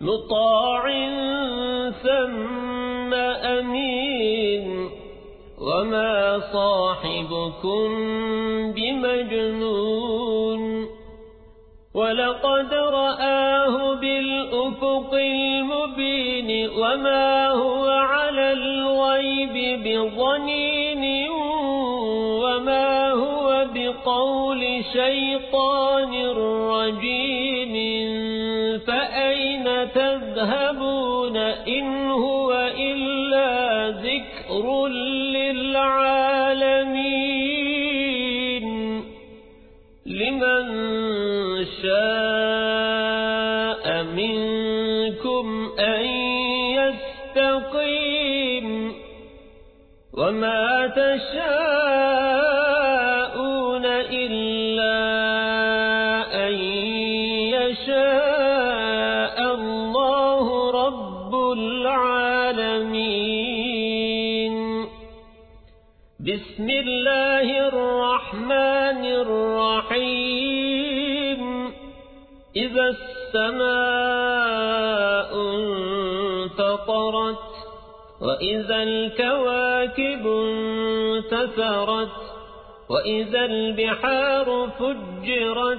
مطاع ثم أمين وما صاحبكم بمجنون ولقد رآه بالأفق المبين وما هو على الغيب بظنين هو بقول شيطان رجيم فأين تذهبون إن هو إلا ذكر للعالمين؟ لمن شاء منكم أن يستقيم وما تشاءون يشاء الله رب العالمين. بسم الله الرحمن الرحيم. إذا السماء انفطرت وإذا الكواكب انتثرت وإذا البحار فجرت